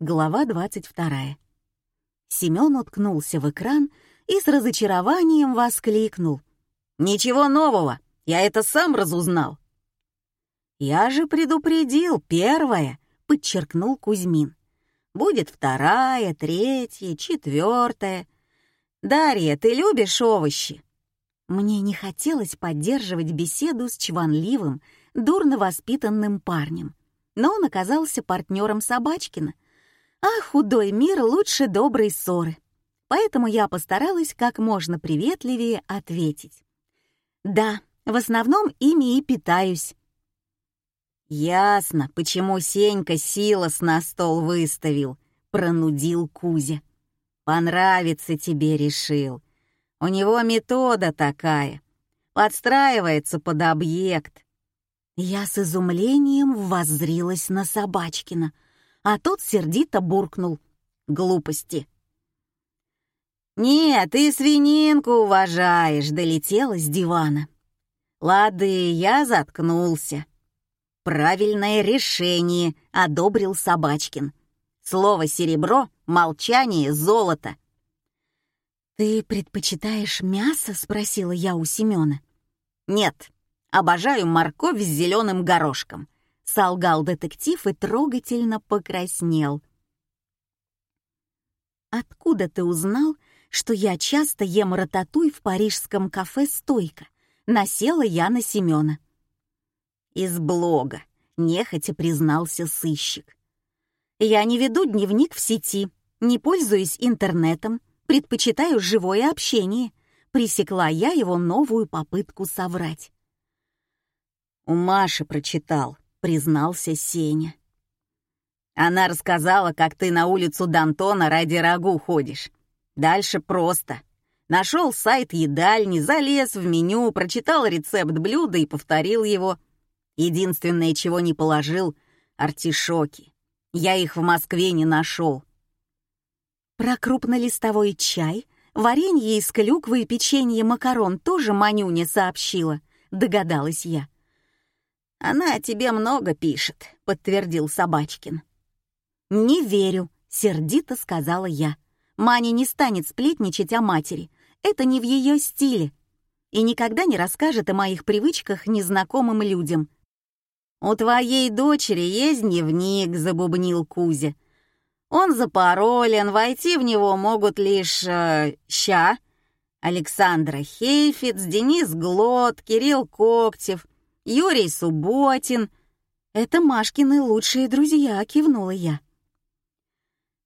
Глава 22. Семён уткнулся в экран и с разочарованием воскликнул. «Ничего нового, я это сам разузнал». «Я же предупредил, первое», — подчеркнул Кузьмин. «Будет вторая, третья, четвертая. Дарья, ты любишь овощи?» Мне не хотелось поддерживать беседу с чванливым, дурно воспитанным парнем, но он оказался партнером Собачкина — а худой мир лучше доброй ссоры. Поэтому я постаралась как можно приветливее ответить. Да, в основном ими и питаюсь. «Ясно, почему Сенька силос на стол выставил», — пронудил Кузя. «Понравится тебе, решил. У него метода такая. Подстраивается под объект». Я с изумлением воззрилась на Собачкина — а тот сердито буркнул. Глупости. «Нет, ты свининку уважаешь», — долетела с дивана. «Лады, я заткнулся». «Правильное решение», — одобрил Собачкин. «Слово «серебро», молчание — золото». «Ты предпочитаешь мясо?» — спросила я у Семёна. «Нет, обожаю морковь с зеленым горошком», солгал детектив и трогательно покраснел. «Откуда ты узнал, что я часто ем рататуй в парижском кафе «Стойка»?» Насела я на Семёна. «Из блога», — нехотя признался сыщик. «Я не веду дневник в сети, не пользуюсь интернетом, предпочитаю живое общение», — пресекла я его новую попытку соврать. «У Маши прочитал», — признался Сеня. Она рассказала, как ты на улицу Дантона ради рагу ходишь. Дальше просто. Нашел сайт едальни, залез в меню, прочитал рецепт блюда и повторил его. Единственное, чего не положил — артишоки. Я их в Москве не нашел. Про крупнолистовой чай, варенье из клюквы и печенье макарон тоже Манюня сообщила, догадалась я. «Она о тебе много пишет», — подтвердил Собачкин. «Не верю», — сердито сказала я. «Маня не станет сплетничать о матери. Это не в ее стиле. И никогда не расскажет о моих привычках незнакомым людям». «У твоей дочери есть дневник», — забубнил Кузя. «Он запаролен, войти в него могут лишь... Э, ща. Александра Хейфиц, Денис Глот, Кирилл Коктев — Юрий Субботин. Это Машкины лучшие друзья, кивнула я.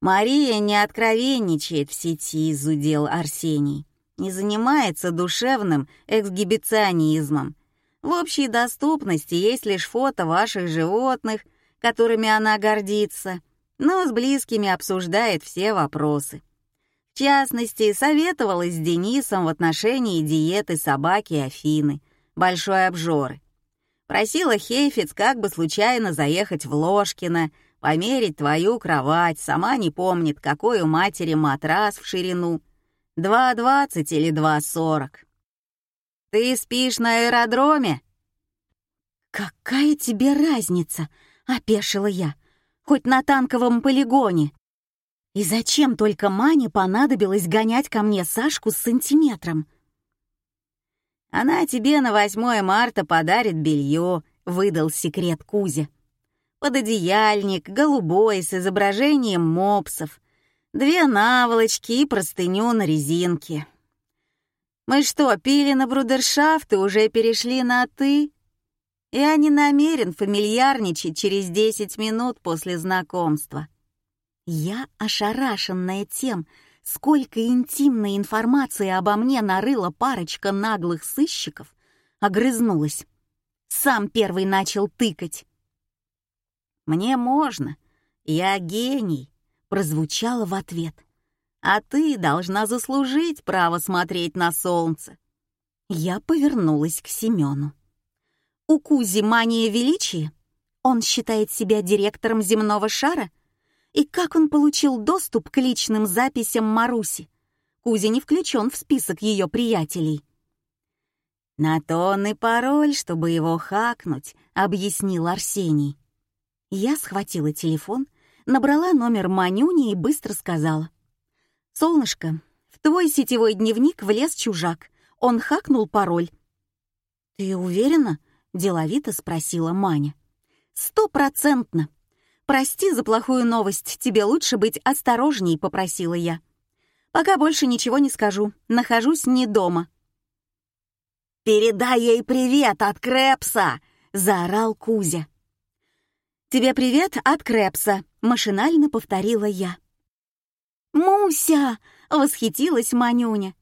Мария не откровенничает в сети, зудел Арсений. Не занимается душевным эксгибиционизмом. В общей доступности есть лишь фото ваших животных, которыми она гордится, но с близкими обсуждает все вопросы. В частности, советовалась с Денисом в отношении диеты собаки Афины, большой обжоры. Просила Хейфиц как бы случайно заехать в Ложкино, померить твою кровать, сама не помнит, какой у матери матрас в ширину. 2,20 или 2,40. Ты спишь на аэродроме? Какая тебе разница, опешила я, хоть на танковом полигоне. И зачем только Мане понадобилось гонять ко мне Сашку с сантиметром? Она тебе на 8 марта подарит белье, выдал секрет Кузя. Пододеяльник, голубой, с изображением мопсов, две наволочки и простыню на резинке. Мы что, пили на брудершафт и уже перешли на «ты»? Я не намерен фамильярничать через 10 минут после знакомства. Я, ошарашенная тем, Сколько интимной информации обо мне нарыла парочка наглых сыщиков, огрызнулась. Сам первый начал тыкать. «Мне можно, я гений», — прозвучало в ответ. «А ты должна заслужить право смотреть на солнце». Я повернулась к Семену. «У Кузи мания величия? Он считает себя директором земного шара?» И как он получил доступ к личным записям Маруси? Кузя не включен в список ее приятелей. «На то он и пароль, чтобы его хакнуть», — объяснил Арсений. Я схватила телефон, Набрала номер Манюни и быстро сказала. «Солнышко, в твой сетевой дневник влез чужак. Он хакнул пароль». «Ты уверена?» — деловито спросила Маня. «Стопроцентно. Прости за плохую новость, тебе лучше быть осторожней», — попросила я. «Пока больше ничего не скажу. Нахожусь не дома». «Передай ей привет от Крэпса!» — заорал Кузя. «Тебе привет от Крэпса», — машинально повторила я. «Муся!» — восхитилась Манюня.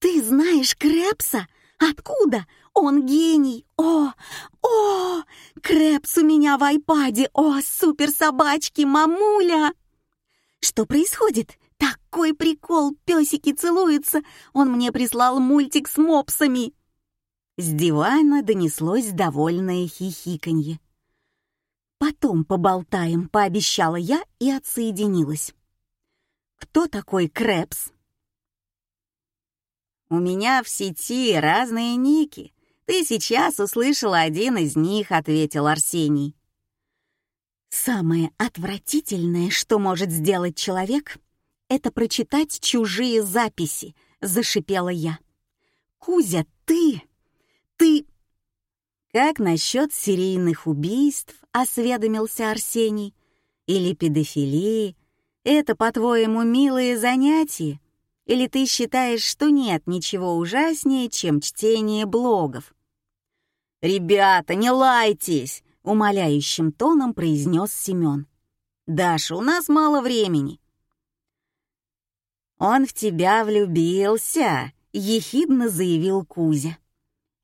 «Ты знаешь Крэпса? Откуда? Он гений! О! О! Крэпс у меня в айпаде! О, супер собачки, мамуля!» «Что происходит? Такой прикол! Песики целуются! Он мне прислал мультик с мопсами!» С дивана донеслось довольное хихиканье. «Потом поболтаем», — пообещала я и отсоединилась. «Кто такой Крэпс?» «У меня в сети разные ники. Ты сейчас услышала один из них», — ответил Арсений. «Самое отвратительное, что может сделать человек, это прочитать чужие записи», — зашипела я. «Кузя, ты... ты...» «Как насчет серийных убийств?» — осведомился Арсений. «Или педофилии? Это, по-твоему, милые занятия? Или ты считаешь, что нет ничего ужаснее, чем чтение блогов?» «Ребята, не лайтесь!» — умоляющим тоном произнес Семен. «Даша, у нас мало времени». «Он в тебя влюбился», — ехидно заявил Кузя.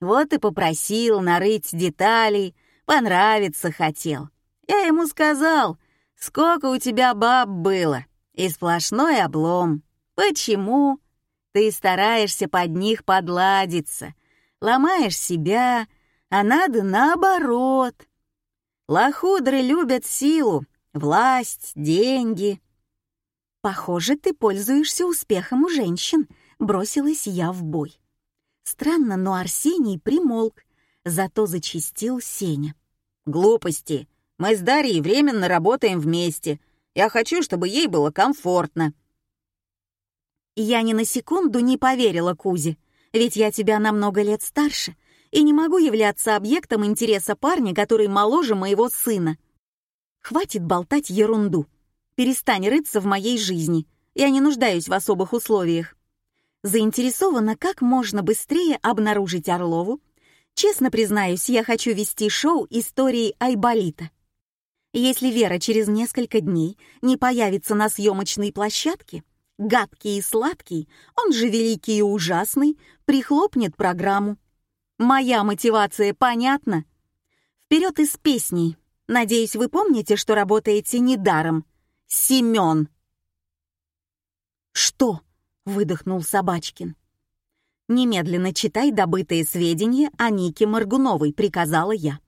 Вот и попросил нарыть деталей, понравиться хотел. Я ему сказал, сколько у тебя баб было, и сплошной облом. Почему? Ты стараешься под них подладиться, ломаешь себя, а надо наоборот. Лохудры любят силу, власть, деньги. Похоже, ты пользуешься успехом у женщин, бросилась я в бой. Странно, но Арсений примолк, зато зачистил Сеня. «Глупости. Мы с Дарьей временно работаем вместе. Я хочу, чтобы ей было комфортно». Я ни на секунду не поверила Кузе, ведь я тебя на много лет старше и не могу являться объектом интереса парня, который моложе моего сына. Хватит болтать ерунду. Перестань рыться в моей жизни. Я не нуждаюсь в особых условиях заинтересована как можно быстрее обнаружить Орлову. Честно признаюсь, я хочу вести шоу истории Айболита. Если Вера через несколько дней не появится на съемочной площадке, гадкий и сладкий, он же великий и ужасный, прихлопнет программу. Моя мотивация понятна? Вперед из песней. Надеюсь, вы помните, что работаете недаром. Семен. Что? — выдохнул Собачкин. «Немедленно читай добытые сведения о Нике Маргуновой», — приказала я.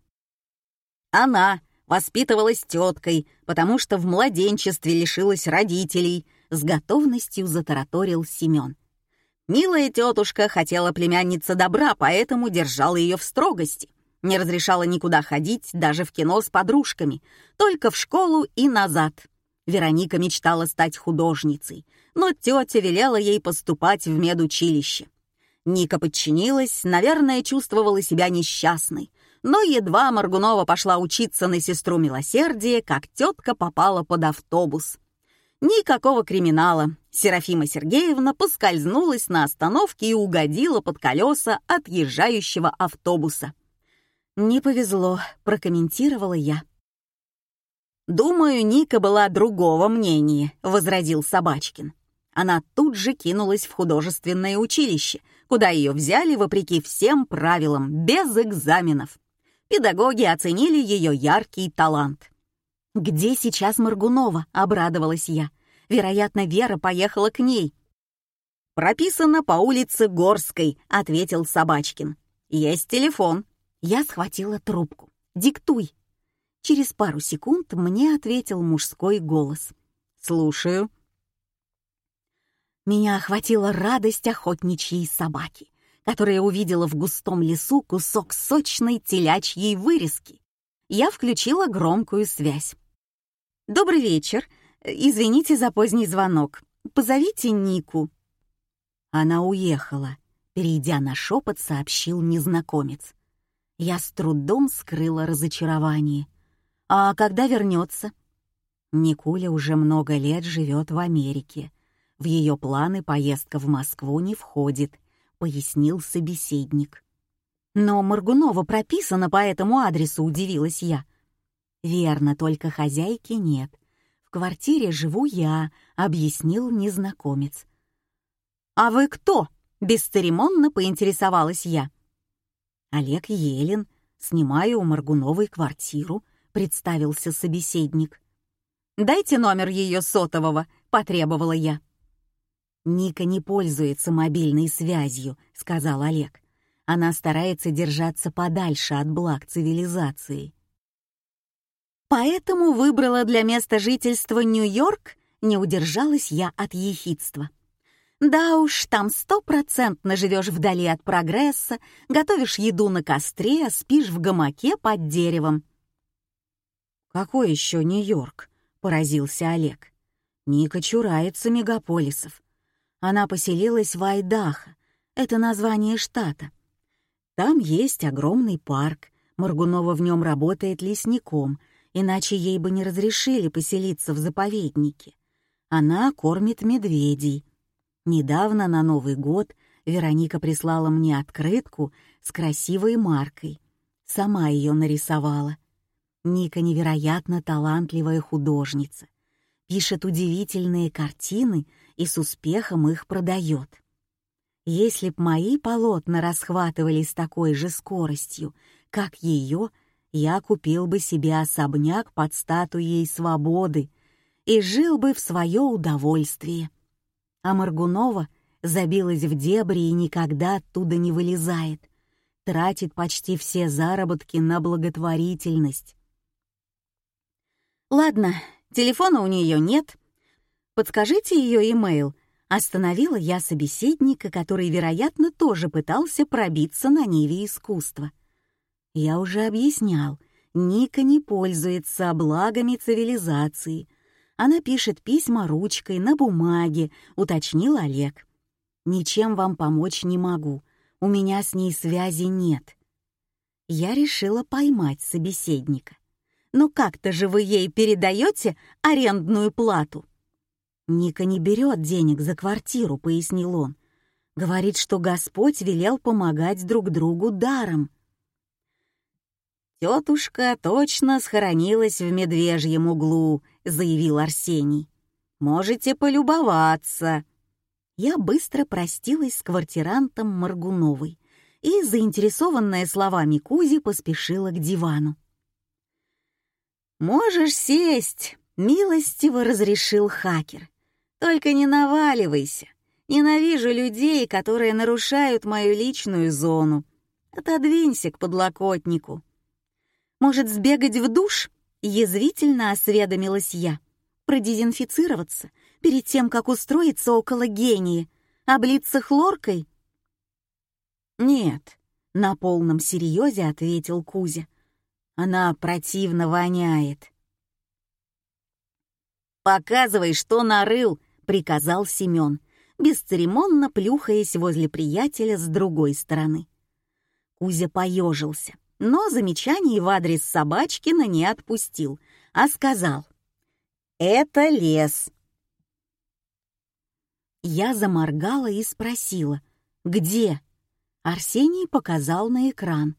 «Она воспитывалась теткой, потому что в младенчестве лишилась родителей», — с готовностью затараторил Семен. Милая тетушка хотела племянница добра, поэтому держала ее в строгости. Не разрешала никуда ходить, даже в кино с подружками, только в школу и назад. Вероника мечтала стать художницей, но тетя велела ей поступать в медучилище. Ника подчинилась, наверное, чувствовала себя несчастной, но едва Маргунова пошла учиться на сестру милосердия, как тетка попала под автобус. Никакого криминала. Серафима Сергеевна поскользнулась на остановке и угодила под колеса отъезжающего автобуса. «Не повезло», — прокомментировала я. «Думаю, Ника была другого мнения», — возразил Собачкин. Она тут же кинулась в художественное училище, куда ее взяли вопреки всем правилам, без экзаменов. Педагоги оценили ее яркий талант. «Где сейчас Маргунова?» — обрадовалась я. «Вероятно, Вера поехала к ней». «Прописано по улице Горской», — ответил Собачкин. «Есть телефон». Я схватила трубку. «Диктуй». Через пару секунд мне ответил мужской голос. «Слушаю». Меня охватила радость охотничьей собаки, которая увидела в густом лесу кусок сочной телячьей вырезки. Я включила громкую связь. «Добрый вечер. Извините за поздний звонок. Позовите Нику». Она уехала, перейдя на шепот, сообщил незнакомец. Я с трудом скрыла разочарование. «А когда вернется?» Никуля уже много лет живет в Америке. В ее планы поездка в Москву не входит, пояснил собеседник. Но Маргунова прописана по этому адресу, удивилась я. Верно, только хозяйки нет. В квартире живу я, объяснил незнакомец. А вы кто? Бесцеремонно поинтересовалась я. Олег Елен, снимаю у Маргуновой квартиру, представился собеседник. «Дайте номер ее сотового», — потребовала я. «Ника не пользуется мобильной связью», — сказал Олег. «Она старается держаться подальше от благ цивилизации». «Поэтому выбрала для места жительства Нью-Йорк?» — не удержалась я от ехидства. «Да уж, там стопроцентно живешь вдали от прогресса, готовишь еду на костре, спишь в гамаке под деревом». «Какой еще Нью-Йорк?» поразился Олег. Ника чурается мегаполисов. Она поселилась в Айдахо, это название штата. Там есть огромный парк, Маргунова в нем работает лесником, иначе ей бы не разрешили поселиться в заповеднике. Она кормит медведей. Недавно на Новый год Вероника прислала мне открытку с красивой маркой. Сама ее нарисовала. Ника невероятно талантливая художница, пишет удивительные картины и с успехом их продает. Если б мои полотна расхватывали с такой же скоростью, как ее, я купил бы себе особняк под статуей свободы и жил бы в свое удовольствие. А Маргунова забилась в дебри и никогда оттуда не вылезает, тратит почти все заработки на благотворительность. Ладно, телефона у нее нет. Подскажите ее имейл. Остановила я собеседника, который, вероятно, тоже пытался пробиться на ниве искусства. Я уже объяснял, Ника не пользуется благами цивилизации. Она пишет письма ручкой на бумаге, уточнил Олег. Ничем вам помочь не могу. У меня с ней связи нет. Я решила поймать собеседника. Но как-то же вы ей передаете арендную плату?» «Ника не берет денег за квартиру», — пояснил он. «Говорит, что Господь велел помогать друг другу даром». «Тетушка точно схоронилась в медвежьем углу», — заявил Арсений. «Можете полюбоваться». Я быстро простилась с квартирантом Маргуновой и, заинтересованная словами Кузи, поспешила к дивану. «Можешь сесть», — милостиво разрешил хакер. «Только не наваливайся. Ненавижу людей, которые нарушают мою личную зону. Отодвинься к подлокотнику». «Может, сбегать в душ?» — язвительно осведомилась я. «Продезинфицироваться перед тем, как устроиться около гения, облиться хлоркой?» «Нет», — на полном серьезе ответил Кузя. Она противно воняет. «Показывай, что нарыл!» — приказал Семен, бесцеремонно плюхаясь возле приятеля с другой стороны. Кузя поежился, но замечаний в адрес Собачкина не отпустил, а сказал «Это лес». Я заморгала и спросила «Где?» Арсений показал на экран.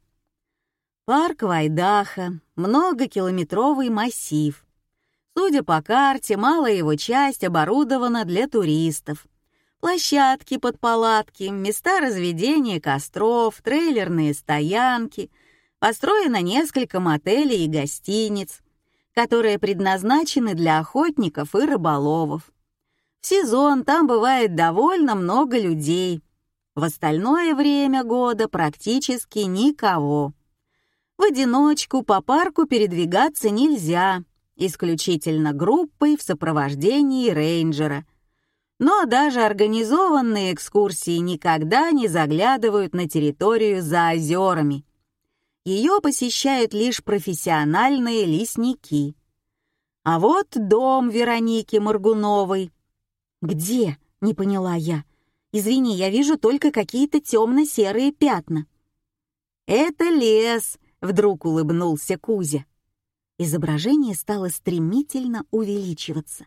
Парк Вайдаха, многокилометровый массив. Судя по карте, малая его часть оборудована для туристов. Площадки под палатки, места разведения костров, трейлерные стоянки. Построено несколько мотелей и гостиниц, которые предназначены для охотников и рыболовов. В сезон там бывает довольно много людей. В остальное время года практически никого. В одиночку по парку передвигаться нельзя, исключительно группой в сопровождении рейнджера. Но даже организованные экскурсии никогда не заглядывают на территорию за озерами. Ее посещают лишь профессиональные лесники. А вот дом Вероники Моргуновой. Где? Не поняла я. Извини, я вижу только какие-то темно-серые пятна. Это лес, вдруг улыбнулся Кузя. Изображение стало стремительно увеличиваться.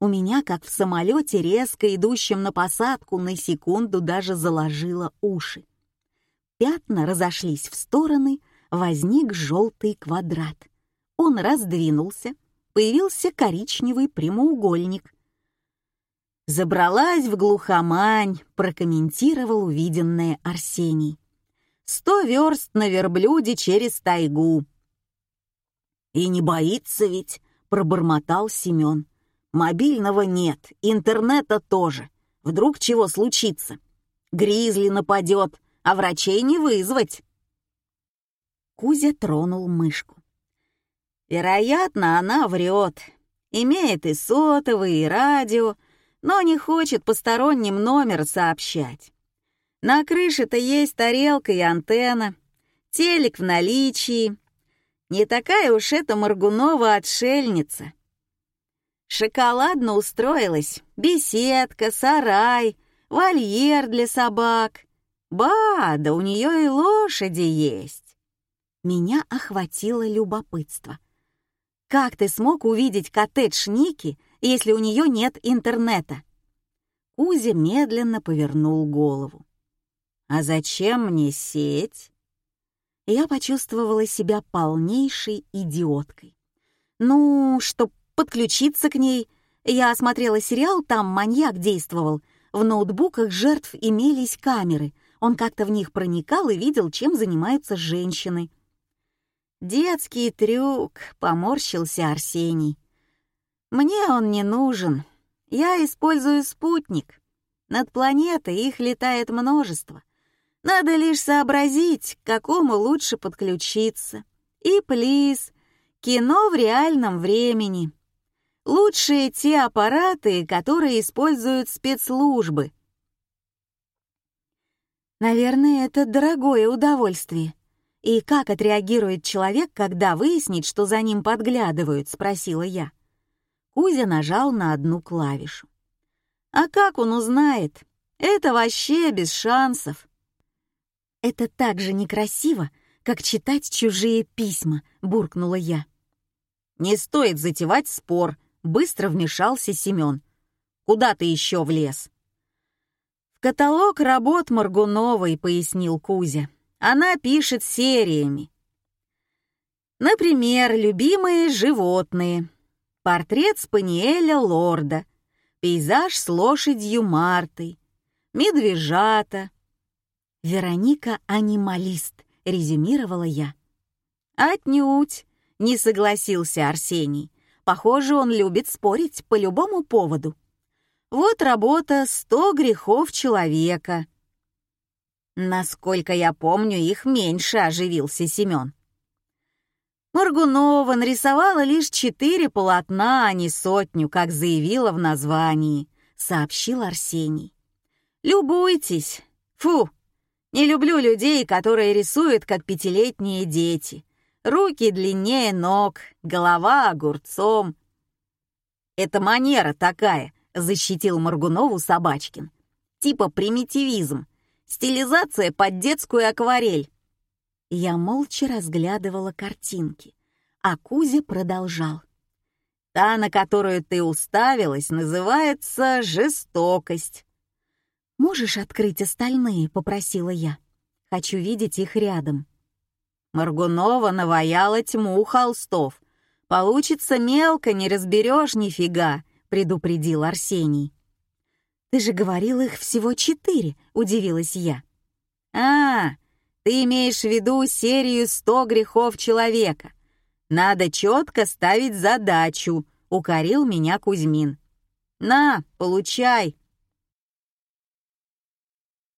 У меня, как в самолете, резко идущем на посадку, на секунду даже заложило уши. Пятна разошлись в стороны, возник желтый квадрат. Он раздвинулся, появился коричневый прямоугольник. «Забралась в глухомань», — прокомментировал увиденное Арсений. «Сто верст на верблюде через тайгу». «И не боится ведь», — пробормотал Семен. Мобильного нет, интернета тоже. Вдруг чего случится? Гризли нападет, а врачей не вызвать. Кузя тронул мышку. Вероятно, она врет. Имеет и сотовый, и радио, но не хочет посторонним номер сообщать. На крыше-то есть тарелка и антенна, телек в наличии. Не такая уж это Маргунова отшельница. Шоколадно устроилась. Беседка, сарай, вольер для собак. Ба, да у нее и лошади есть. Меня охватило любопытство. Как ты смог увидеть коттедж Ники, если у нее нет интернета? Кузя медленно повернул голову. «А зачем мне сеть?» Я почувствовала себя полнейшей идиоткой. Ну, чтоб подключиться к ней. Я осмотрела сериал, там маньяк действовал. В ноутбуках жертв имелись камеры. Он как-то в них проникал и видел, чем занимаются женщины. «Детский трюк», — поморщился Арсений. «Мне он не нужен. Я использую спутник. Над планетой их летает множество. Надо лишь сообразить, к какому лучше подключиться. И плиз, кино в реальном времени. Лучшие те аппараты, которые используют спецслужбы. Наверное, это дорогое удовольствие. И как отреагирует человек, когда выяснит, что за ним подглядывают, спросила я. Кузя нажал на одну клавишу. А как он узнает? Это вообще без шансов. Это так же некрасиво, как читать чужие письма, буркнула я. Не стоит затевать спор, Быстро вмешался Семен. «Куда ты еще влез?» «В каталог работ Маргуновой», — пояснил Кузя. «Она пишет сериями. Например, «Любимые животные», портрет Спаниеля Лорда, пейзаж с лошадью Мартой, медвежата. «Вероника — анималист», — резюмировала я. «Отнюдь», — не согласился Арсений. Похоже, он любит спорить по любому поводу. Вот работа «Сто грехов человека». Насколько я помню, их меньше, оживился Семен. Моргунова нарисовала лишь четыре полотна, а не сотню, как заявила в названии, сообщил Арсений. Любуйтесь. Фу, не люблю людей, которые рисуют, как пятилетние дети. Руки длиннее ног, голова огурцом. «Это манера такая», — защитил Маргунову Собачкин. «Типа примитивизм, стилизация под детскую акварель». Я молча разглядывала картинки, а Кузя продолжал. «Та, на которую ты уставилась, называется жестокость». «Можешь открыть остальные?» — попросила я. «Хочу видеть их рядом». Маргунова наваяла тьму холстов. Получится мелко, не разберешь нифига, предупредил Арсений. Ты же говорил их всего четыре, удивилась я. А, ты имеешь в виду серию «Сто грехов человека». Надо четко ставить задачу, укорил меня Кузьмин. На, получай.